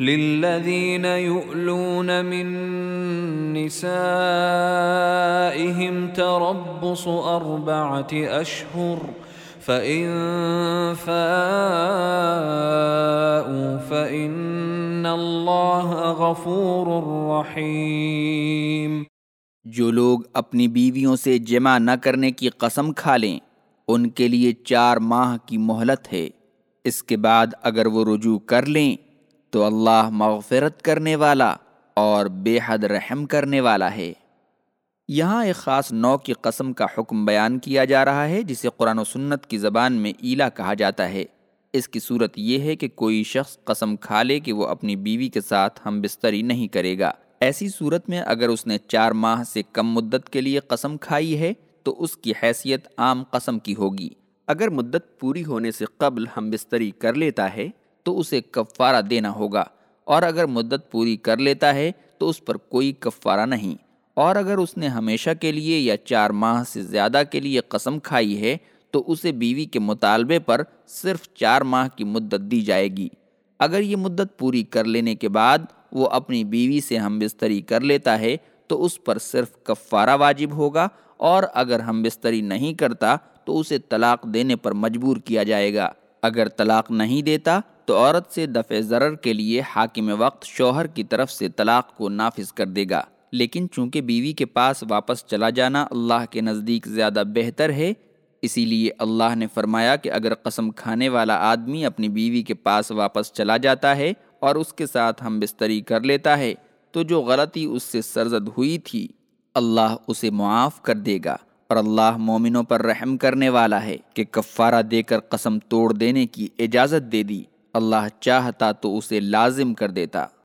للذين يؤلون من نسائهم تربص أربعة أشهر فإن فاءوا فإن الله غفور رحيم جو لوگ اپنی بیویوں سے جمع نہ کرنے کی قسم کھا لیں، ان کے لیے چار ماہ کی مہلت ہے۔ اس کے بعد اگر وہ رجوع کر لیں تو اللہ مغفرت کرنے والا اور بے حد رحم کرنے والا ہے۔ یہاں ایک خاص نو کی قسم کا حکم بیان کیا جا رہا ہے، جسے قرآن و سنت کی زبان میں ایلا کہا جاتا ہے۔ اس کی صورت یہ ہے کہ کوئی شخص قسم کھا لے کہ وہ اپنی بیوی کے ساتھ ہم بستری نہیں کرے گا۔ ایسی صورت میں اگر اس نے چار ماہ سے کم مدت کے لیے قسم کھائی ہے، تو اس کی حیثیت عام قسم کی ہوگی۔ اگر مدت پوری ہونے سے قبل ہم بستری کر لیتا ہے تو اسے کفارہ دینا ہوگا۔ اور اگر مدت پوری کر لیتا ہے تو اس پر کوئی کفارہ نہیں۔ اور اگر اس نے ہمیشہ کے لیے یا چار ماہ سے زیادہ کے لیے قسم کھائی ہے تو اسے بیوی کے مطالبے پر صرف چار ماہ کی مدت دی جائے گی۔ اگر یہ مدت پوری کر لینے کے بعد وہ اپنی بیوی سے ہم بستری کر لیتا ہے تو اس پر صرف کفارہ واجب ہوگا۔ اور اگر ہم بستری نہیں کرتا تو اسے طلاق دینے پر مجبور کیا جائے گا۔ اگر طلاق نہیں دیتا تو عورت سے دفع ضرر کے لیے حاکم وقت شوہر کی طرف سے طلاق کو نافذ کر دے گا۔ لیکن چونکہ بیوی کے پاس واپس چلا جانا اللہ کے نزدیک زیادہ بہتر ہے، اسی لیے اللہ نے فرمایا کہ اگر قسم کھانے والا آدمی اپنی بیوی کے پاس واپس چلا جاتا ہے اور اس کے ساتھ ہم بستری کر لیتا ہے، تو جو غلطی اس سے سرزد ہوئی تھی، اللہ اسے معاف کر دے گا۔ اور اللہ مومنوں پر رحم کرنے والا ہے کہ کفارہ دے کر قسم توڑ دینے کی اجازت دے دی۔ اللہ چاہتا تو اسے لازم کر دیتا۔